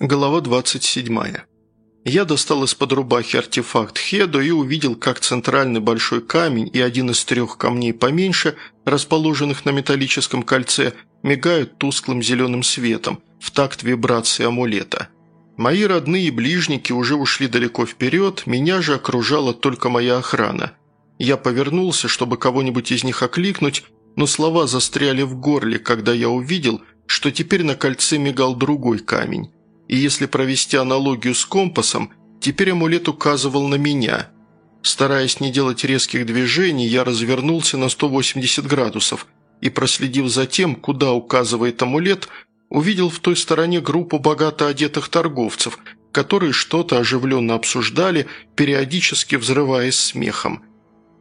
Глава 27. Я достал из-под рубахи артефакт Хедо и увидел, как центральный большой камень и один из трех камней поменьше, расположенных на металлическом кольце, мигают тусклым зеленым светом в такт вибрации амулета. Мои родные и ближники уже ушли далеко вперед, меня же окружала только моя охрана. Я повернулся, чтобы кого-нибудь из них окликнуть, но слова застряли в горле, когда я увидел, что теперь на кольце мигал другой камень. И если провести аналогию с компасом, теперь амулет указывал на меня. Стараясь не делать резких движений, я развернулся на 180 градусов и, проследив за тем, куда указывает амулет, увидел в той стороне группу богато одетых торговцев, которые что-то оживленно обсуждали, периодически взрываясь смехом.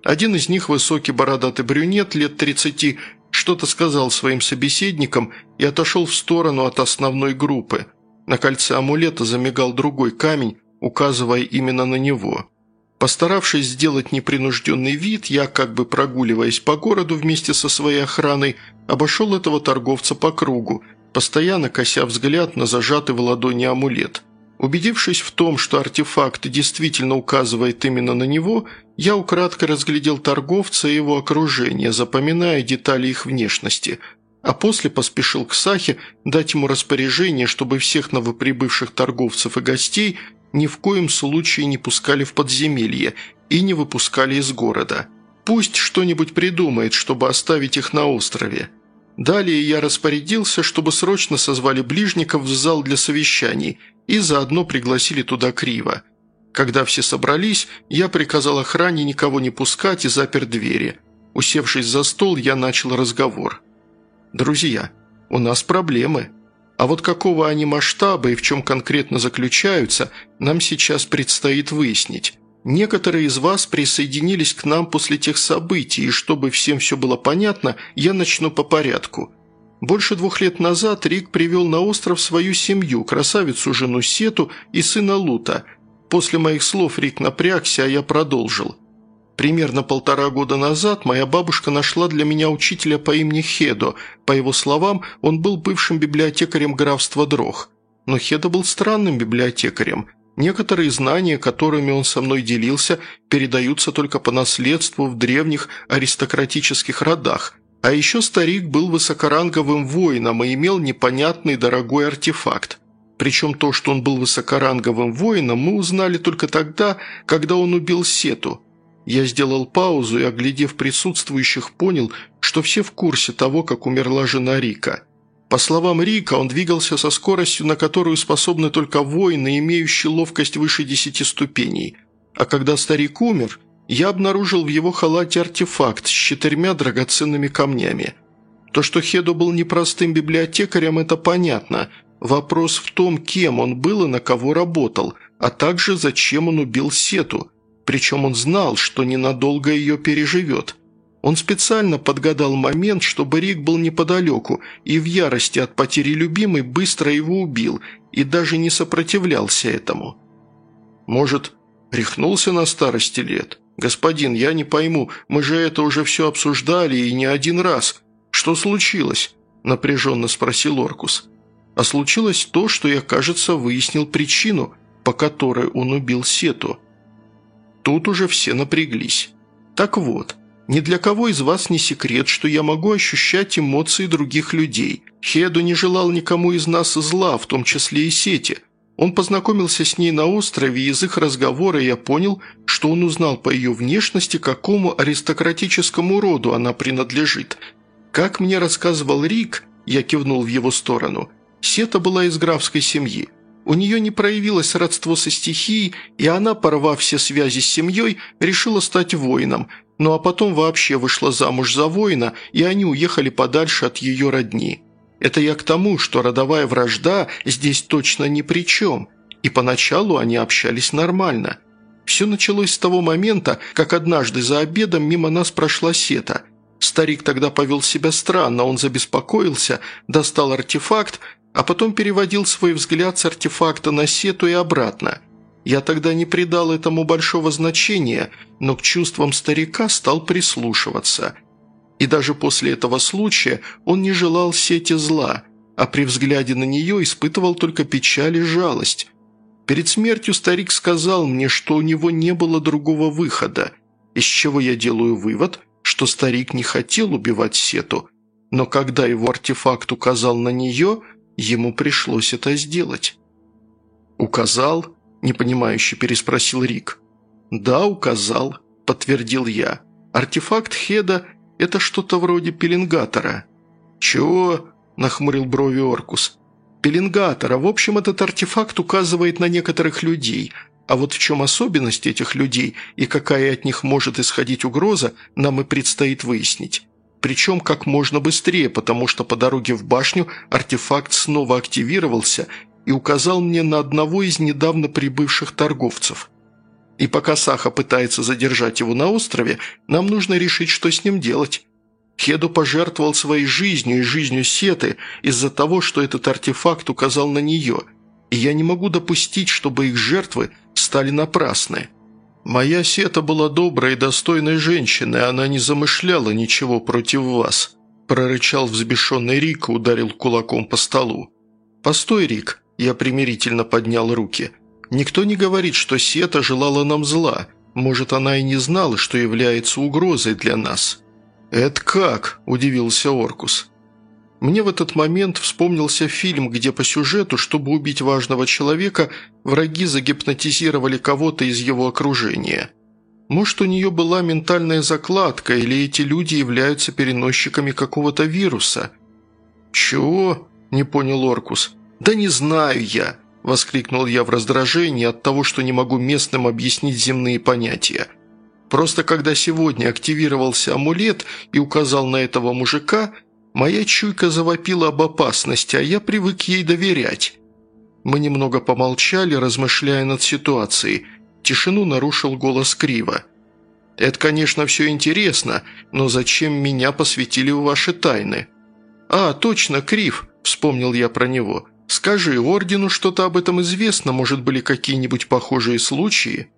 Один из них, высокий бородатый брюнет лет 30, что-то сказал своим собеседникам и отошел в сторону от основной группы – на кольце амулета замигал другой камень, указывая именно на него. Постаравшись сделать непринужденный вид, я, как бы прогуливаясь по городу вместе со своей охраной, обошел этого торговца по кругу, постоянно кося взгляд на зажатый в ладони амулет. Убедившись в том, что артефакт действительно указывает именно на него, я украдкой разглядел торговца и его окружение, запоминая детали их внешности – а после поспешил к Сахе дать ему распоряжение, чтобы всех новоприбывших торговцев и гостей ни в коем случае не пускали в подземелье и не выпускали из города. Пусть что-нибудь придумает, чтобы оставить их на острове. Далее я распорядился, чтобы срочно созвали ближников в зал для совещаний и заодно пригласили туда Криво. Когда все собрались, я приказал охране никого не пускать и запер двери. Усевшись за стол, я начал разговор. «Друзья, у нас проблемы. А вот какого они масштаба и в чем конкретно заключаются, нам сейчас предстоит выяснить. Некоторые из вас присоединились к нам после тех событий, и чтобы всем все было понятно, я начну по порядку». Больше двух лет назад Рик привел на остров свою семью, красавицу жену Сету и сына Лута. После моих слов Рик напрягся, а я продолжил. Примерно полтора года назад моя бабушка нашла для меня учителя по имени Хедо. По его словам, он был бывшим библиотекарем графства Дрох. Но Хедо был странным библиотекарем. Некоторые знания, которыми он со мной делился, передаются только по наследству в древних аристократических родах. А еще старик был высокоранговым воином и имел непонятный дорогой артефакт. Причем то, что он был высокоранговым воином, мы узнали только тогда, когда он убил Сету – я сделал паузу и, оглядев присутствующих, понял, что все в курсе того, как умерла жена Рика. По словам Рика, он двигался со скоростью, на которую способны только воины, имеющие ловкость выше десяти ступеней. А когда старик умер, я обнаружил в его халате артефакт с четырьмя драгоценными камнями. То, что Хедо был непростым библиотекарем, это понятно. Вопрос в том, кем он был и на кого работал, а также зачем он убил Сету – причем он знал, что ненадолго ее переживет. Он специально подгадал момент, чтобы Рик был неподалеку, и в ярости от потери любимой быстро его убил, и даже не сопротивлялся этому. Может, рехнулся на старости лет? «Господин, я не пойму, мы же это уже все обсуждали и не один раз. Что случилось?» – напряженно спросил Оркус. «А случилось то, что я, кажется, выяснил причину, по которой он убил Сету». Тут уже все напряглись. Так вот, ни для кого из вас не секрет, что я могу ощущать эмоции других людей. Хеду не желал никому из нас зла, в том числе и Сети. Он познакомился с ней на острове, и из их разговора я понял, что он узнал по ее внешности, какому аристократическому роду она принадлежит. Как мне рассказывал Рик, я кивнул в его сторону, Сета была из графской семьи. У нее не проявилось родство со стихией, и она, порвав все связи с семьей, решила стать воином, ну а потом вообще вышла замуж за воина, и они уехали подальше от ее родни. Это я к тому, что родовая вражда здесь точно ни при чем, и поначалу они общались нормально. Все началось с того момента, как однажды за обедом мимо нас прошла сета. Старик тогда повел себя странно, он забеспокоился, достал артефакт, а потом переводил свой взгляд с артефакта на сету и обратно. Я тогда не придал этому большого значения, но к чувствам старика стал прислушиваться. И даже после этого случая он не желал сети зла. а при взгляде на нее испытывал только печаль и жалость. Перед смертью старик сказал мне, что у него не было другого выхода, из чего я делаю вывод, что старик не хотел убивать Сету, но когда его артефакт указал на нее, ему пришлось это сделать. «Указал?» – непонимающе переспросил Рик. «Да, указал», – подтвердил я. «Артефакт Хеда – это что-то вроде пеленгатора». «Чего?» – нахмурил брови Оркус. «Пеленгатора. В общем, этот артефакт указывает на некоторых людей. А вот в чем особенность этих людей и какая от них может исходить угроза, нам и предстоит выяснить. Причем как можно быстрее, потому что по дороге в башню артефакт снова активировался и указал мне на одного из недавно прибывших торговцев. И пока Саха пытается задержать его на острове, нам нужно решить, что с ним делать. Хеду пожертвовал своей жизнью и жизнью Сеты из-за того, что этот артефакт указал на нее, и я не могу допустить, чтобы их жертвы стали напрасны. Моя Сета была доброй и достойной женщиной, она не замышляла ничего против вас», – прорычал взбешенный Рик и ударил кулаком по столу. «Постой, Рик», – я примирительно поднял руки. «Никто не говорит, что Сета желала нам зла. Может, она и не знала, что является угрозой для нас». «Это как?» – удивился Оркус. Мне в этот момент вспомнился фильм, где по сюжету, чтобы убить важного человека, враги загипнотизировали кого-то из его окружения. Может, у нее была ментальная закладка, или эти люди являются переносчиками какого-то вируса? «Чего?» – не понял Оркус. «Да не знаю я!» – воскликнул я в раздражении от того, что не могу местным объяснить земные понятия – Просто когда сегодня активировался амулет и указал на этого мужика, моя чуйка завопила об опасности, а я привык ей доверять. Мы немного помолчали, размышляя над ситуацией. Тишину нарушил голос Крива. «Это, конечно, все интересно, но зачем меня посвятили в ваши тайны?» «А, точно, Крив», – вспомнил я про него. «Скажи, Ордену что-то об этом известно? Может, были какие-нибудь похожие случаи?»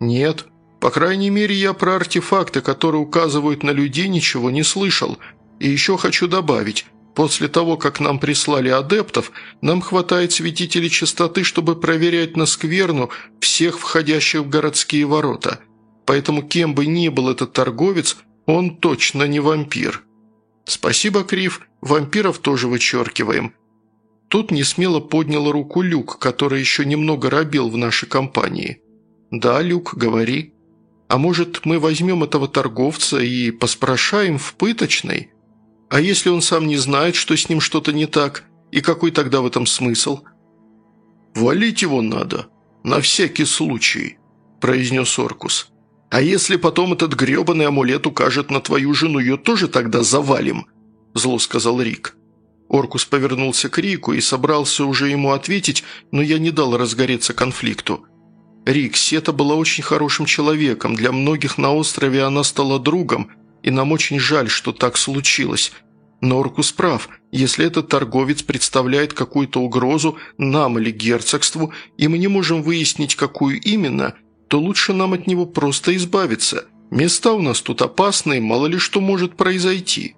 «Нет», по крайней мере, я про артефакты, которые указывают на людей, ничего не слышал. И еще хочу добавить, после того, как нам прислали адептов, нам хватает святителей чистоты, чтобы проверять на скверну всех входящих в городские ворота. Поэтому кем бы ни был этот торговец, он точно не вампир. Спасибо, Крив, вампиров тоже вычеркиваем. Тут несмело поднял руку Люк, который еще немного робил в нашей компании. «Да, Люк, говори». А может, мы возьмем этого торговца и поспрашаем в пыточной? А если он сам не знает, что с ним что-то не так, и какой тогда в этом смысл?» «Валить его надо, на всякий случай», – произнес Оркус. «А если потом этот гребаный амулет укажет на твою жену, ее тоже тогда завалим?» – зло сказал Рик. Оркус повернулся к Рику и собрался уже ему ответить, но я не дал разгореться конфликту. Рик, Сета была очень хорошим человеком, для многих на острове она стала другом, и нам очень жаль, что так случилось. Но Оркус прав, если этот торговец представляет какую-то угрозу нам или герцогству, и мы не можем выяснить, какую именно, то лучше нам от него просто избавиться. Места у нас тут опасные, мало ли что может произойти».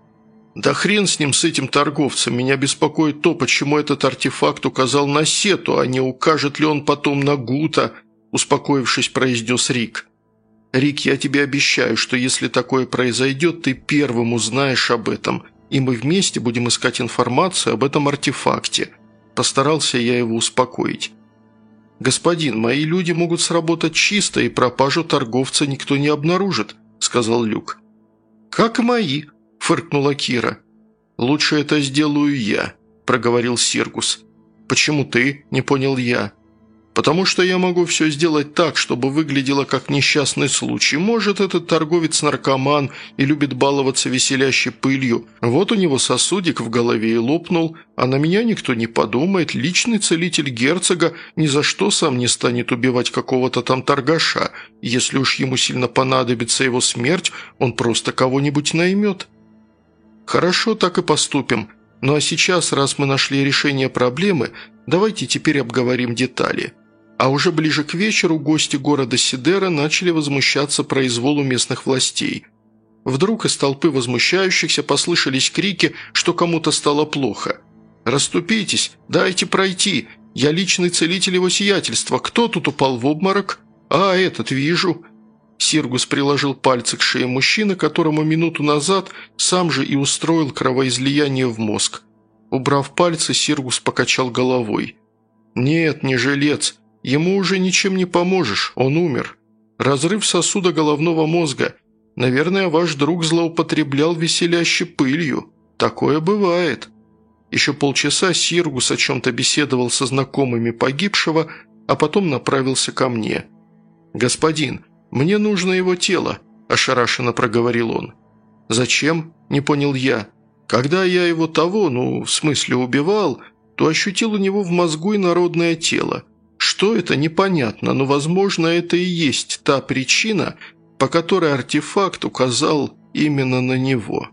«Да хрен с ним, с этим торговцем. Меня беспокоит то, почему этот артефакт указал на Сету, а не укажет ли он потом на Гута», успокоившись, произнес Рик. «Рик, я тебе обещаю, что если такое произойдет, ты первым узнаешь об этом, и мы вместе будем искать информацию об этом артефакте». Постарался я его успокоить. «Господин, мои люди могут сработать чисто, и пропажу торговца никто не обнаружит», – сказал Люк. «Как мои», – фыркнула Кира. «Лучше это сделаю я», – проговорил Сиргус. «Почему ты?» – не понял я. Потому что я могу все сделать так, чтобы выглядело как несчастный случай. Может, этот торговец наркоман и любит баловаться веселящей пылью. Вот у него сосудик в голове и лопнул, а на меня никто не подумает. Личный целитель герцога ни за что сам не станет убивать какого-то там торгаша. Если уж ему сильно понадобится его смерть, он просто кого-нибудь наймет. Хорошо, так и поступим. Ну а сейчас, раз мы нашли решение проблемы, давайте теперь обговорим детали. А уже ближе к вечеру гости города Сидера начали возмущаться произволу местных властей. Вдруг из толпы возмущающихся послышались крики, что кому-то стало плохо. «Раступитесь! Дайте пройти! Я личный целитель его сиятельства! Кто тут упал в обморок? А, этот вижу!» Сиргус приложил пальцы к шее мужчины, которому минуту назад сам же и устроил кровоизлияние в мозг. Убрав пальцы, Сиргус покачал головой. «Нет, не жилец. Ему уже ничем не поможешь, он умер. Разрыв сосуда головного мозга. Наверное, ваш друг злоупотреблял веселяще пылью. Такое бывает». Еще полчаса Сиргус о чем-то беседовал со знакомыми погибшего, а потом направился ко мне. «Господин, мне нужно его тело», – ошарашенно проговорил он. «Зачем?» – не понял я. «Когда я его того, ну, в смысле убивал, то ощутил у него в мозгу инородное тело. Что это, непонятно, но, возможно, это и есть та причина, по которой артефакт указал именно на него».